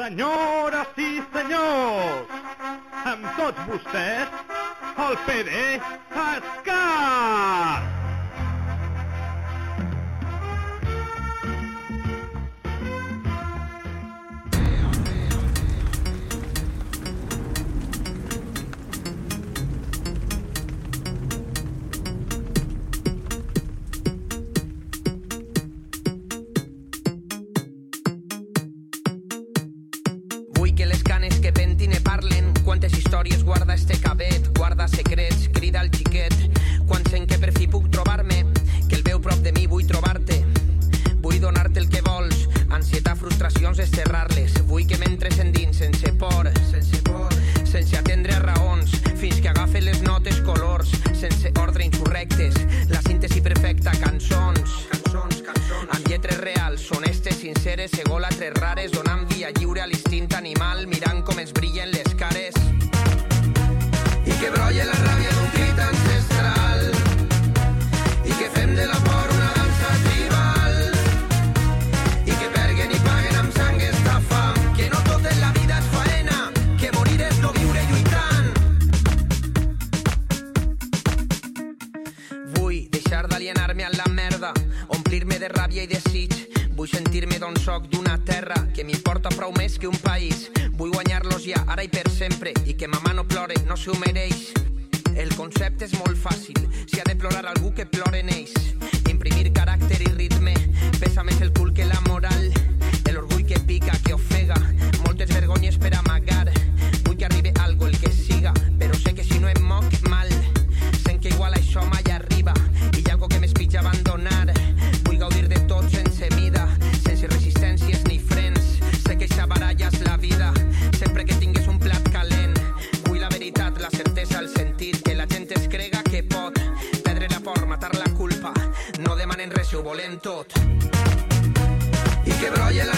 Senyores i senyors, amb tots vostès, el PD es car! juntos ja, ara i per sempre, i que mamà no plore, no s'ho mereix. El concepte és molt fàcil, si ha de plorar algú que plore neix. Imprimir caràcter i ritme, pesa més el cul que la moral. L'orgull que pica, que ofega, moltes vergonyes per amagar tot. I que brolla la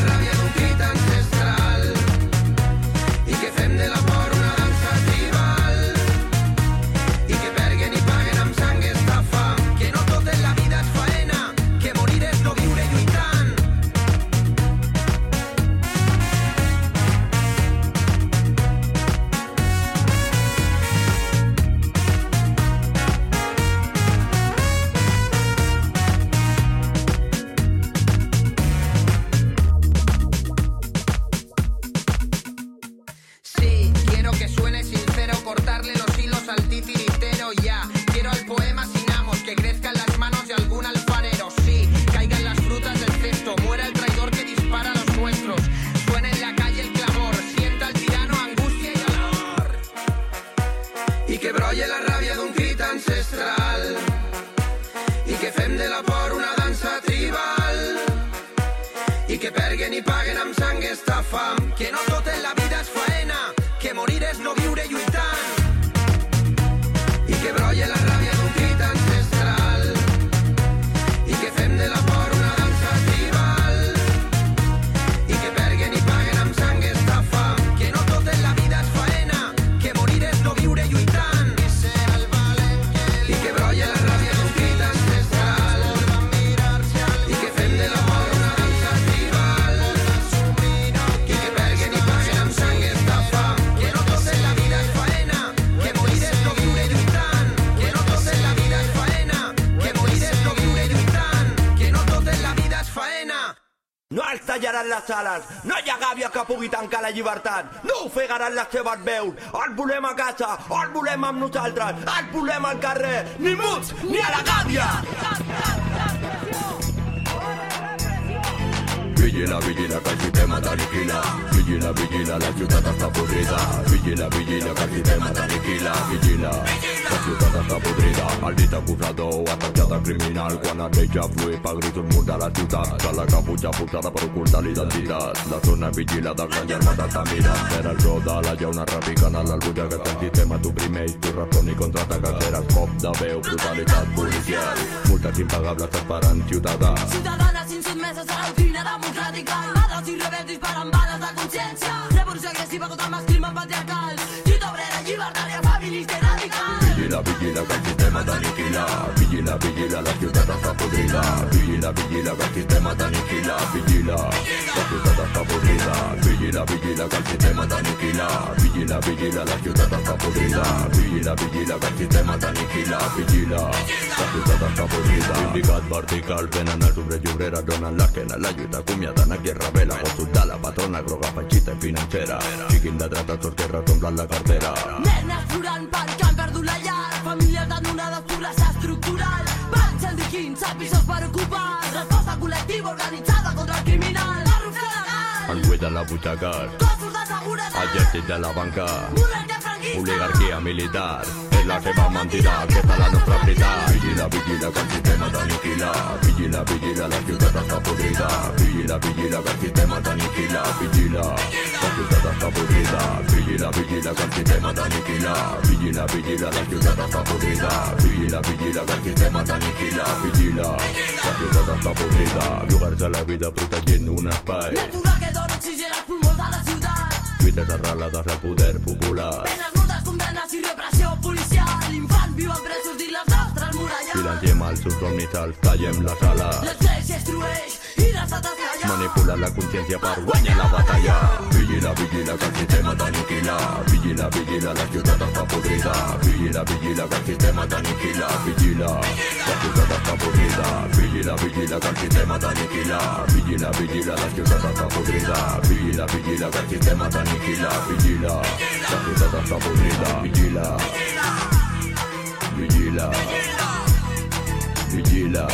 les sales. No hi ha gàbia que pugui tancar la llibertat. No ofegaran les seves veus. El volem a casa, el volem amb nosaltres, el volem al carrer. Ni muts, ni a la gàbia! Vigila, vigila, que el sistema t'aniquila. Vigila, vigila, la ciutat està podrida. Vigila, vigila, que el sistema t'aniquila. Vigila. vigila. Ciutat està podrida, maldita acusador, atacat criminal, quan el veig afluir pel gris un mur de la ciutat, de la caputxa posada per ocultar l'identitat, la zona vigilada, els grans germans t'estan mirant, era el zoo de la llauna repicant a l'albulla que el sistema t'oprimeix, tu respon i contraataca, eres cop de veu, brutalitat policial, multes impagables esperant ciutadà. Ciutadanes insubmeses a la doctrina democràtica, armades i rebels disparen Vigila, vigila, la ciudad está podrida. Vigila, vigila, que el sistema te aniquila Vigila, la ciudad está podrida. Vigila, vigila, que el sistema te aniquila Vigila, vigila, la ciudad está podrida. Vigila, vigila, que el sistema te aniquila Vigila, la ciudad està podrida. Sindicat vertical venen els obrers i obreres Donen l'esquena, la lluita acomiaden a guerra es revela. Vol soldar la patrona groga, panxita i financera Siguin de dreta, tots la cartera. Nenes plorant perquè han pobresa estructural, bancs enriquint, pisos per ocupar, resposta col·lectiva organitzada contra el criminal, la ruptura legal, En buit de la butxaca, cossos de seguretat, exèrcit de la banca, monarquia franquista, oligarquia militar. És la seva mentida, aquesta la nostra veritat. Vigila, vigila, que el sistema t'aniquila. Vigila, vigila, la ciutat està podrida. Vigila, vigila, que el sistema t'aniquila. Vigila, la ciutat està podrida. Vigila, vigila, que el sistema t'aniquila. Vigila, vigila, la ciutat està podrida. Vigila, vigila, que el sistema t'aniquila. Vigila, la ciutat està podrida. Jugar-se la vida protegint un espai. natura que dona oxigen als pulmons de la ciutat, Lluites arrelades al poder popular. penes moltes condemnes i repressió policial, l'infant viu en presos dins les nostres muralles, Silenciem els seus somnis, els tallem la sala. l'església es trueix i l'estat es calla, Manipula la consciència per guanyar la batalla. Vigila, vigila, que el sistema t'aniquila. Vigila, vigila, la ciutat està podrida. Vigila, vigila, que el sistema t'aniquila. Vigila, la ciutat està podrida. Vigila, vigila, que el sistema t'aniquila. Vigila, vigila, la ciutat està podrida. Vigila, vigila, que el sistema t'aniquila. Vigila, la ciutat està podrida. Vigila, vigila, vigila.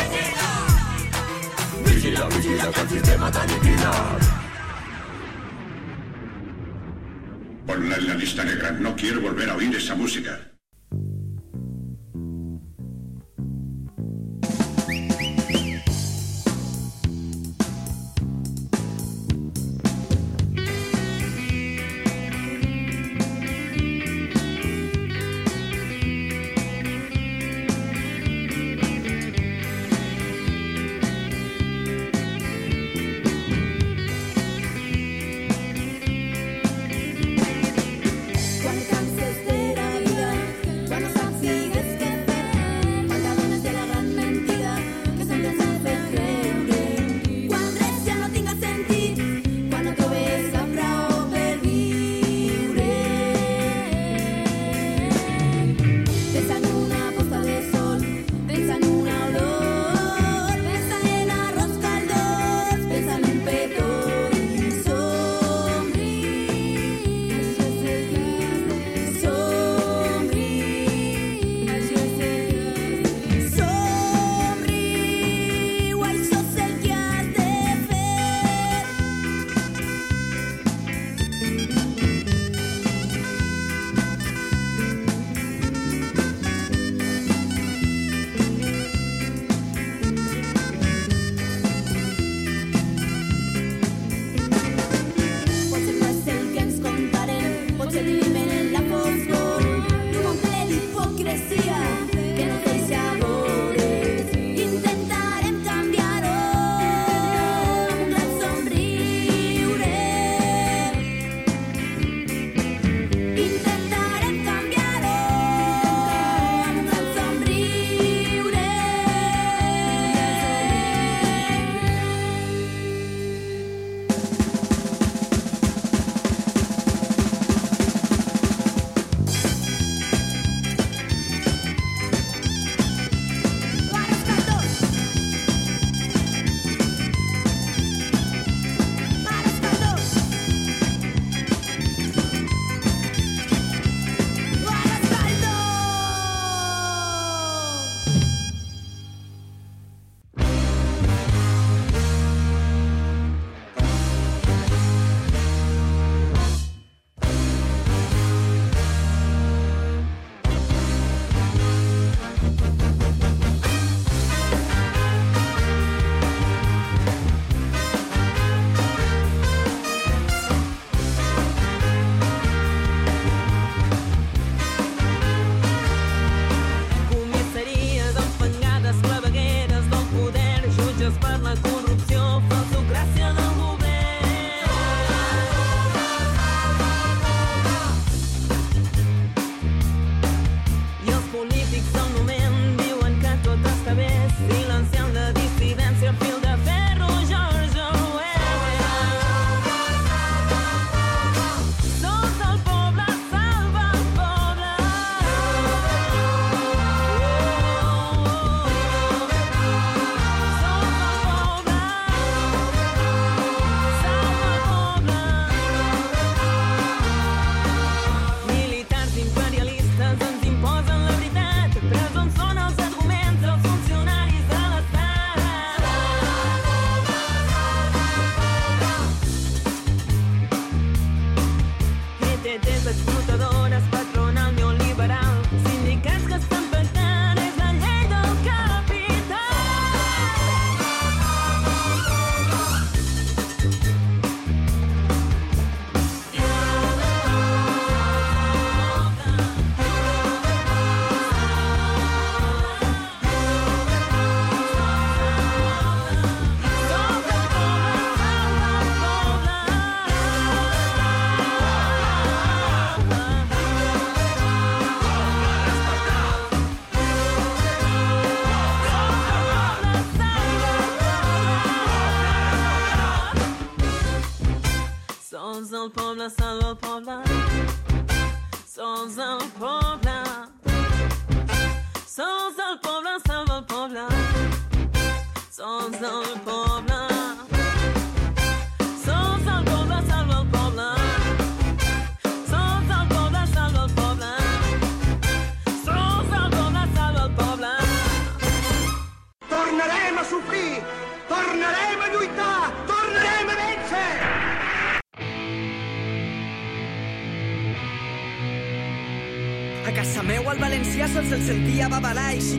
Vigila, vigila, que el sistema t'aniquila. Ponla en la lista negra. No quiero volver a oír esa música.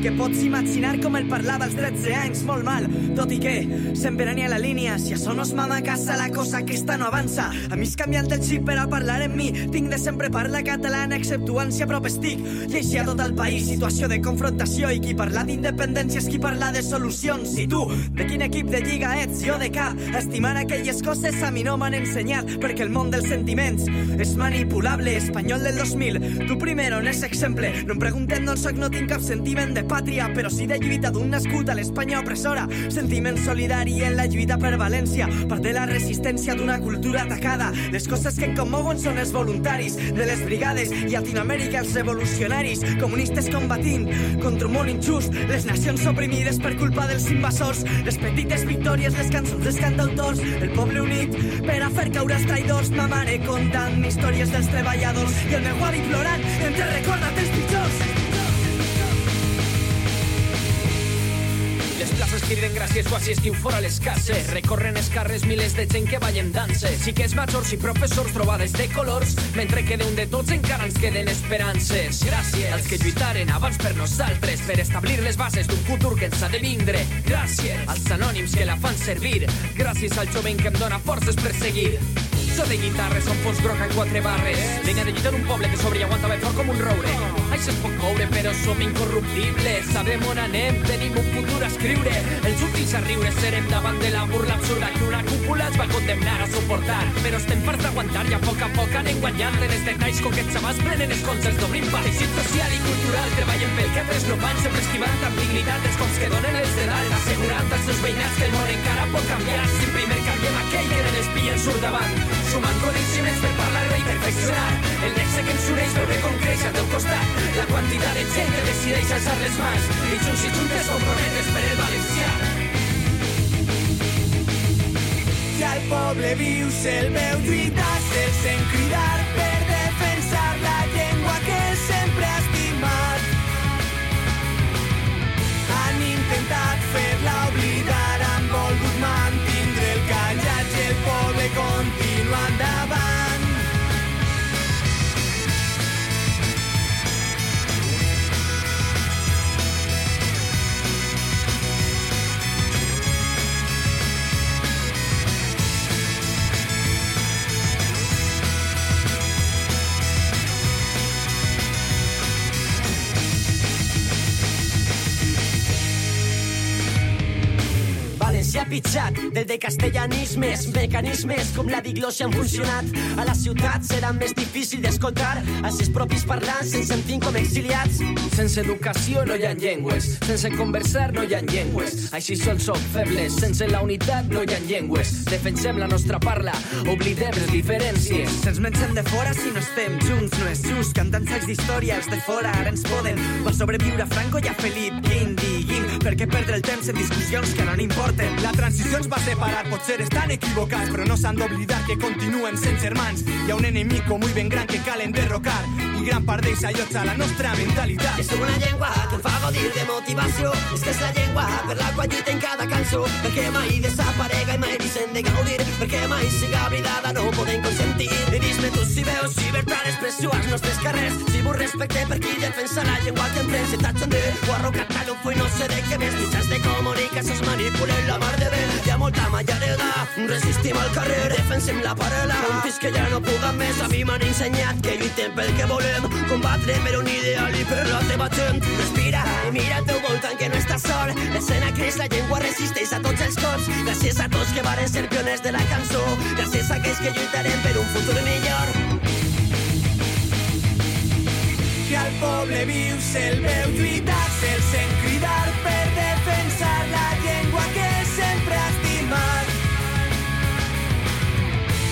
Que pots imaginar com el parlava als 13 anys molt mal, tot i que sempre n'hi ha la línia, si això no es mama casa la cosa aquesta no avança. A mi és canviant el xip per a parlar en mi, tinc de sempre parlar catalana exceptuant si a prop estic. Lleixi a tot el país situació de confrontació i qui parla d'independència és qui parla de solucions. I tu, de quin equip de lliga ets? Jo de cap. Estimar aquelles coses a mi no m'han ensenyat perquè el món dels sentiments és manipulable. Espanyol del 2000, tu primero n'és exemple. No em preguntem d'on soc, no tinc cap sentiment de pàtria, però sí de lluita d'un nascut a l'Espanya opressora. Sentiment solidari en la lluita per València, part de la resistència d'una cultura atacada. Les coses que em commouen són els voluntaris de les brigades i Latinoamèrica els revolucionaris, comunistes combatint contra un món injust, les nacions oprimides per culpa dels invasors, les petites victòries, les cançons dels cantautors, el poble unit per a fer caure els traïdors, ma mare contant històries dels treballadors. I el meu avi plorant entre recorda't els places criden gràcies quasi estiu fora les cases. Recorren els carrers milers de gent que ballen danses. Sí que és majors i professors trobades de colors, mentre que d'un de tots encara ens queden esperances. Gràcies als que lluitaren abans per nosaltres, per establir les bases d'un futur que ens ha de vindre. Gràcies als anònims que la fan servir. Gràcies al jovent que em dóna forces per seguir. So de guitarres són fons groc en quatre barres. Línia de lluita d'un poble que sobre i aguanta ben fort com un roure. Això es pot coure, però som incorruptibles. Sabem on anem, tenim un futur a escriure. Els últims a riure serem davant de la burla absurda que una cúpula es va condemnar a suportar. Però estem farts d'aguantar i a poc a poc anem guanyant en els detalls que els xavals prenen els consells d'obrim teixit social i cultural. Treballen pel que altres no van, sempre esquivant amb dignitat els cops que donen els de dalt, assegurant als seus veïnats que el món encara pot canviar. Si primer canviem aquell que de l'espia ens surt davant, sumant coneixements per parlar perfeccionar. El nexe que ens uneix veure com creix al teu costat. La quantitat de gent que decideix alçar les mans i junts i juntes comprometes per el valencià. Si al poble vius el veu lluitar, el sent cridar per Pitjat del de castellanismes, mecanismes com la diglòsia han funcionat. A la ciutat serà més difícil d'escoltar els seus propis parlants ens sentim com exiliats. Sense educació no hi ha llengües, sense conversar no hi ha llengües. Així sols som febles, sense la unitat no hi ha llengües. Defensem la nostra parla, oblidem les diferències. Se'ns mengen de fora si no estem junts, no és just. Cantant sacs d'història, els de fora ara ens poden. Va sobreviure Franco i a Felip Guin, diguin, per què perdre el temps en discussions que no n'importen? La transició ens va separar, potser estan equivocats, però no s'han d'oblidar que continuen sent germans. Hi ha un enemic muy ben gran que calen derrocar, i gran part d'ells allotja la nostra mentalitat. És una llengua que em fa gaudir de motivació. És que és la llengua per la qual en cada cançó. Perquè mai desaparega i mai deixem de gaudir. Perquè mai siga oblidada, no ho podem consentir. I dis-me tu si veus llibertat d'expressió als nostres carrers. Si vos respecte per qui defensa la llengua que emprèn. Si t'haig de o arrocat a l'ufo i no sé de què més. Mitjans de comunicació es manipulen la mar de bé. Hi ha molta defensem la paral·la. Un fins que ja no puguen més, a mi m'han ensenyat que lluitem pel que volem. Combatre per un ideal i per la teva gent. Respira i mira al teu voltant que no estàs sol. L'escena creix, la llengua resisteix a tots els cops. Gràcies a tots que varen ser pioners de la cançó. Gràcies a aquells que lluitarem per un futur millor. Que al poble viu se'l veu lluitar, se'l sent cridar per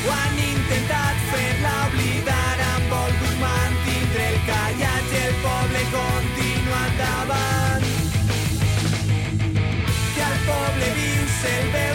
Ho han intentat fer-la oblidar, han volgut mantindre el callat i el poble continua endavant. Que el poble viu se'l veu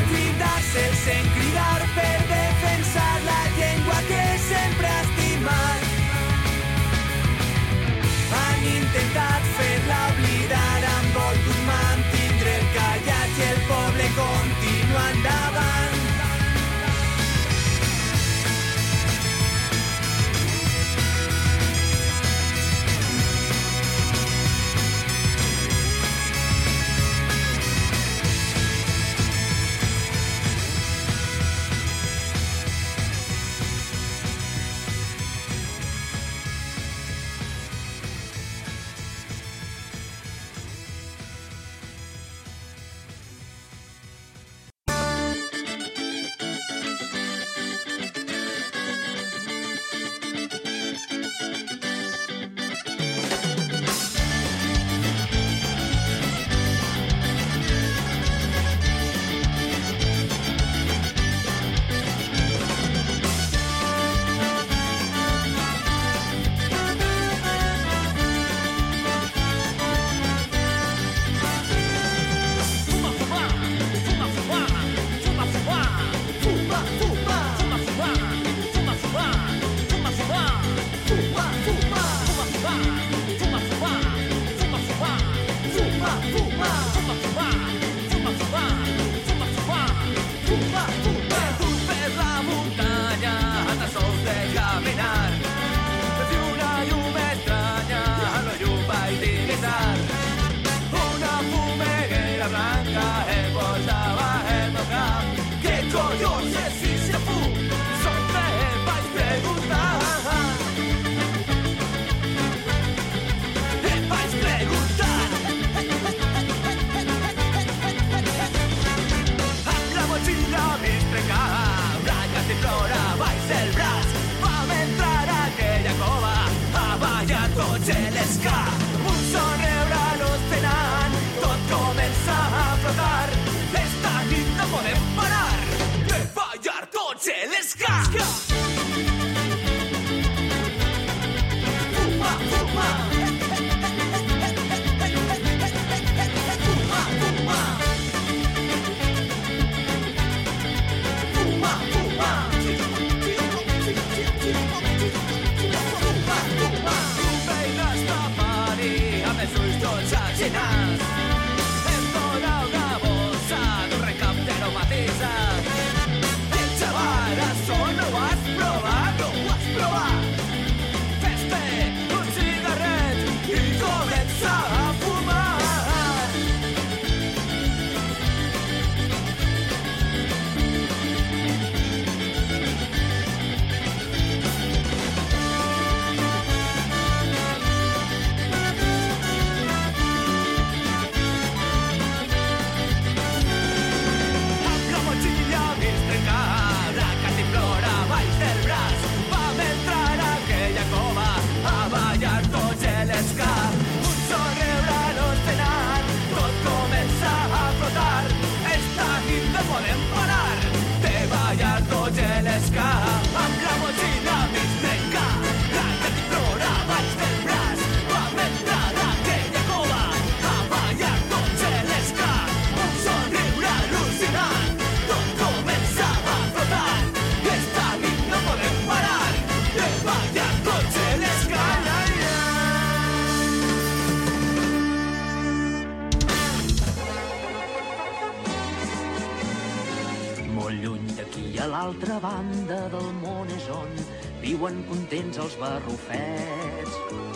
I a l'altra banda del món és on viuen contents els barrufets.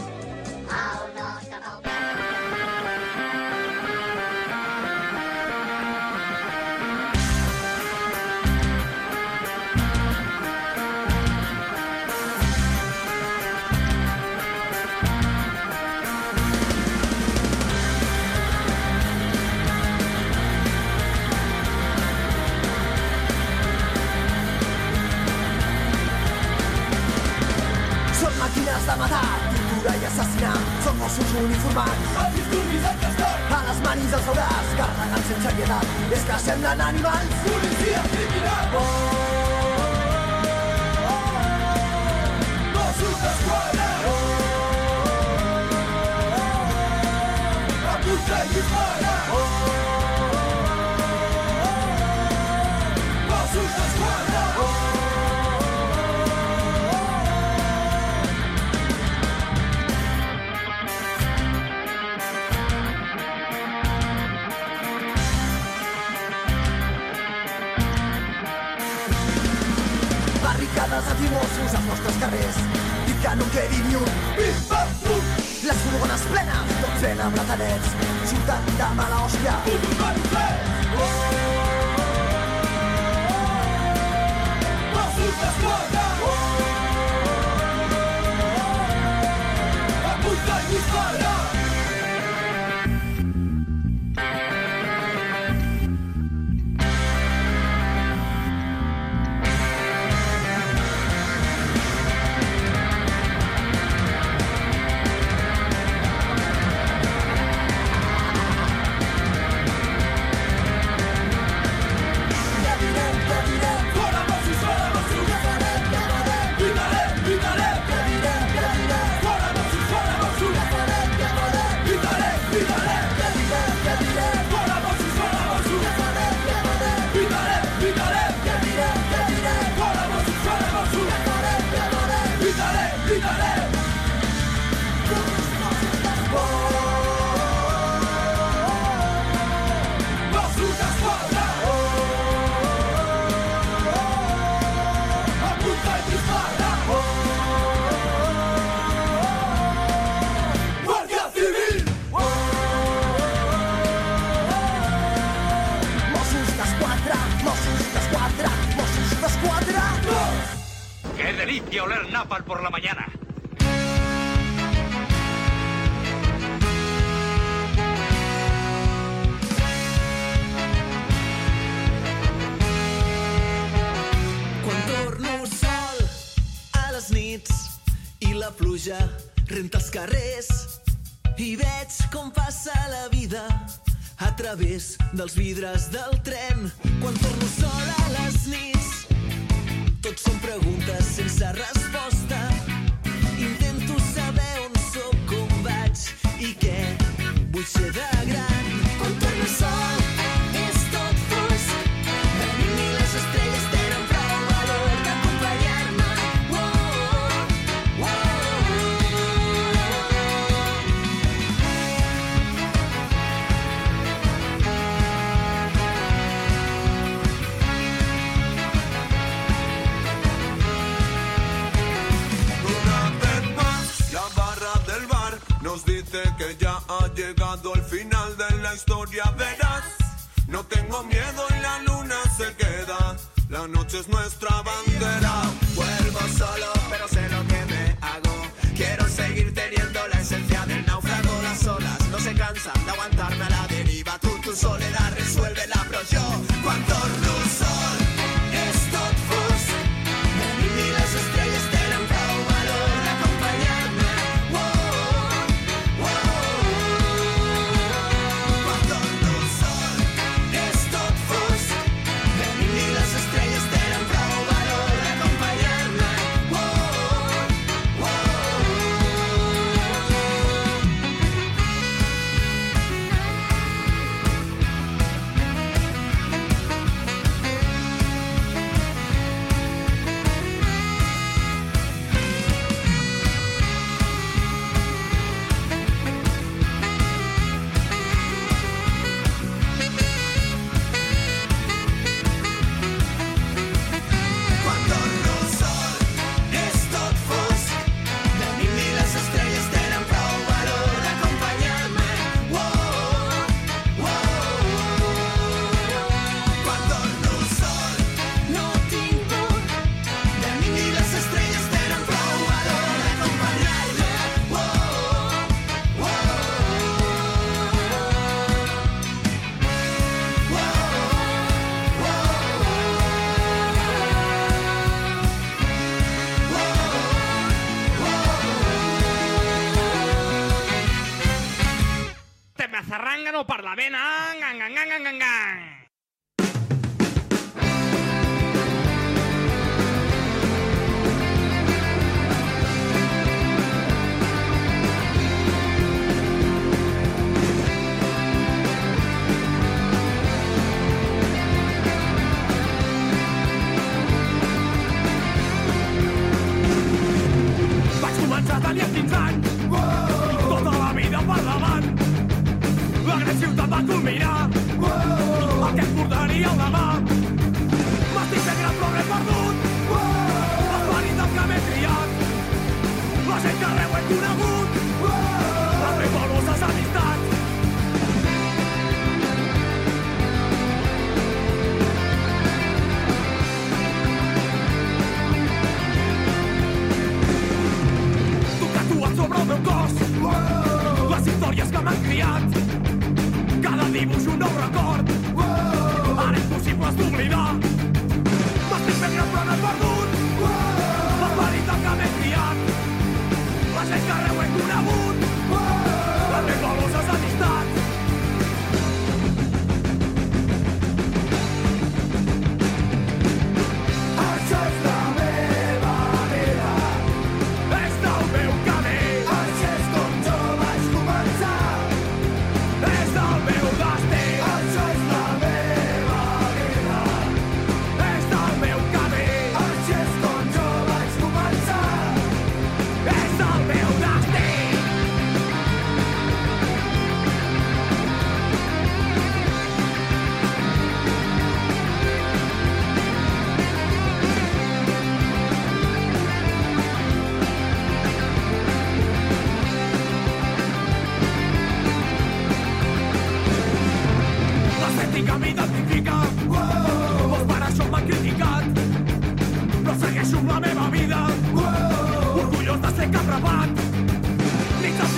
cossos uniformats. Els disturbis han tastat a les manis els hauràs carregant sense pietat. És que semblen animals. Policia criminal. Oh, oh, oh, oh. Mossos d'esquadra. Oh, oh, oh, oh. Apunta i dispara. carrers i que no quedi ni un pim-pam-pum. Les furgones plenes, tots ben amb ratadets, xutant de mala hòstia. Un, un, un, un. sent els carrers i veig com passa la vida a través dels vidres del tren. Quan torno sola a les nits, tot són preguntes sense resposta. Intento saber on sóc, com vaig i què vull ser de historia verás. No tengo miedo y la luna se queda. La noche es nuestra bandera.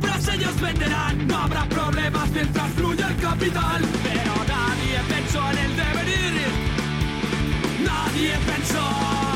compras ellos venderán. No habrá problemas mientras fluya el capital. Pero nadie pensó en el devenir. Nadie pensó.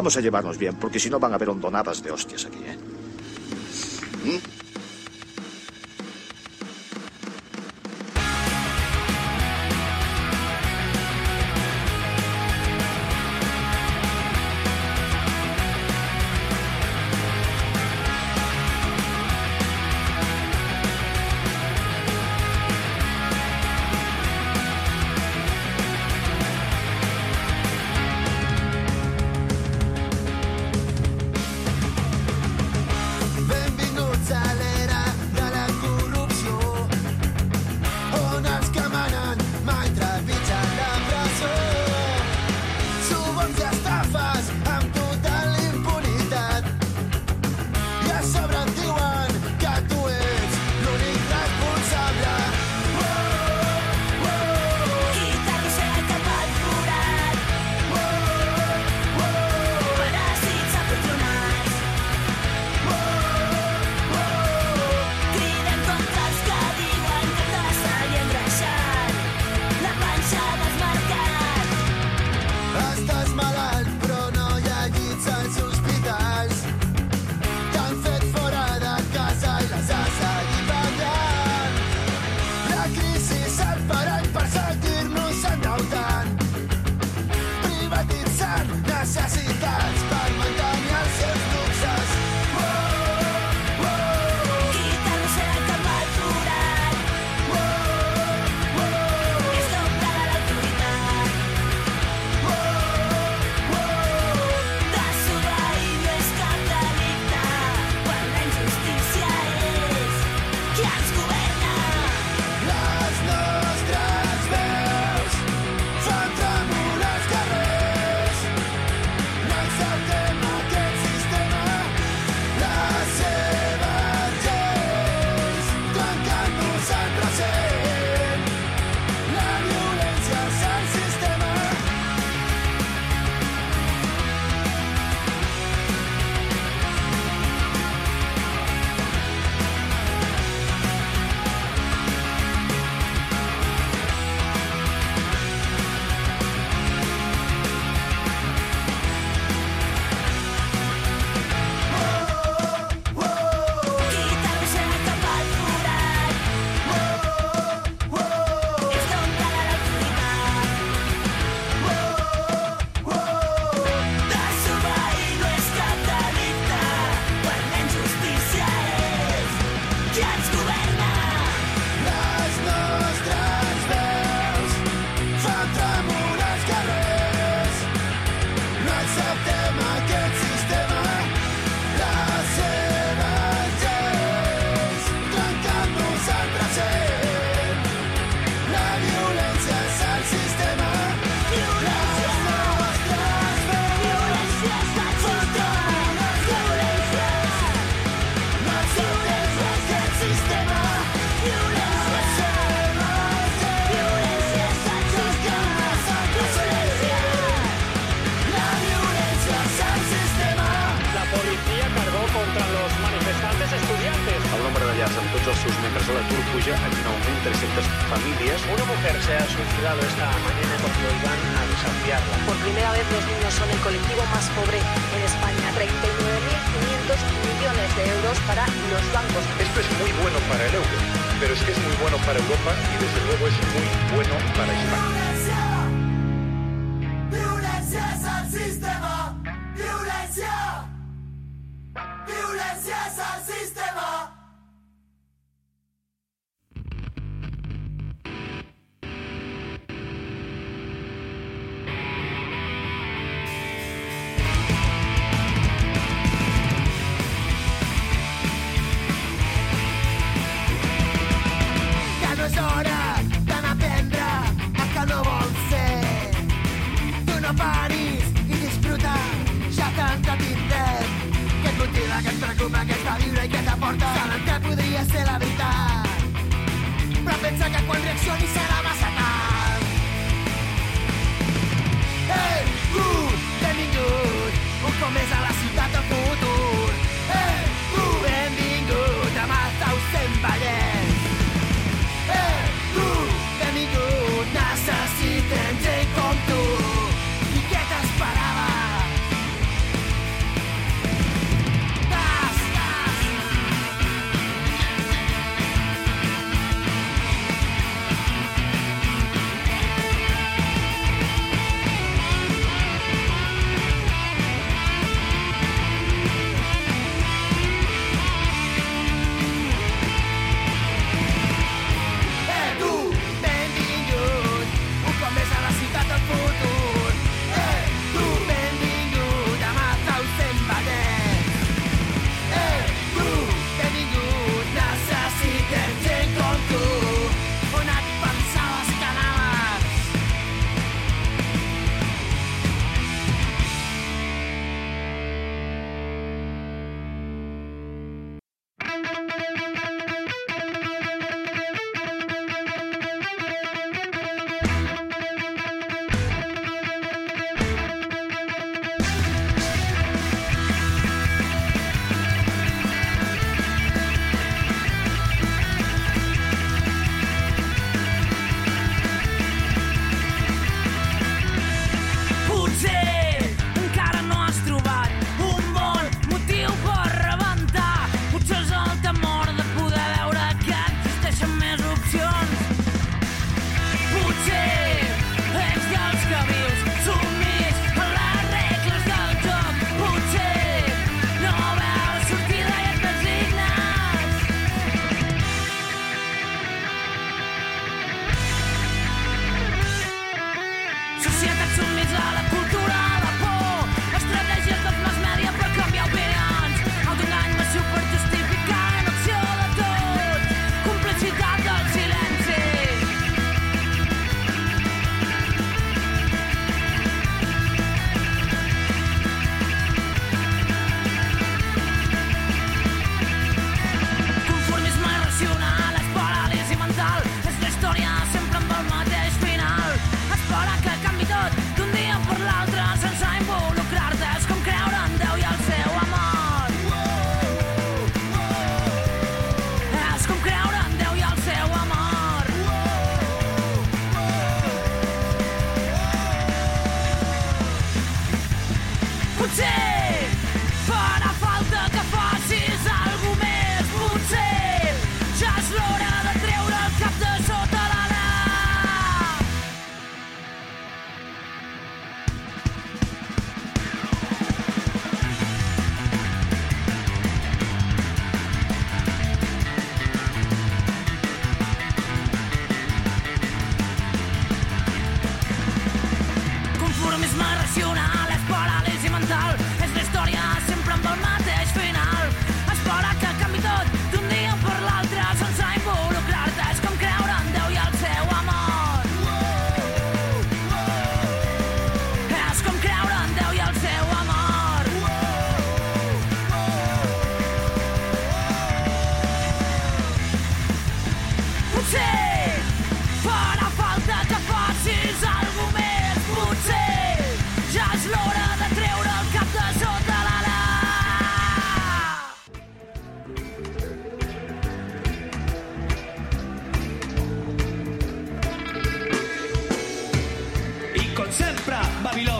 Vamos a llevarnos bien, porque si no van a haber hondonadas de hostias aquí.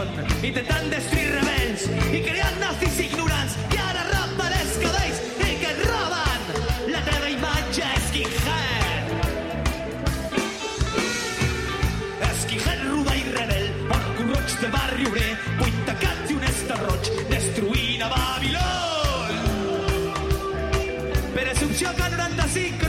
són, intentant destruir rebels i creant nazis ignorants. Que ara rapen els cabells i que et roben. La teva imatge esquijet. Esquijet, roba i rebel, porc un roig de barri obrer, vuit tacats i un estarroig, destruint a Babilón Per Assumpció que 95